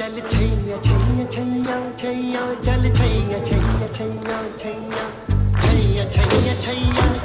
चल छैया छैया छैया छैया चल छैया छैया छैया छैया छैया छैया छैया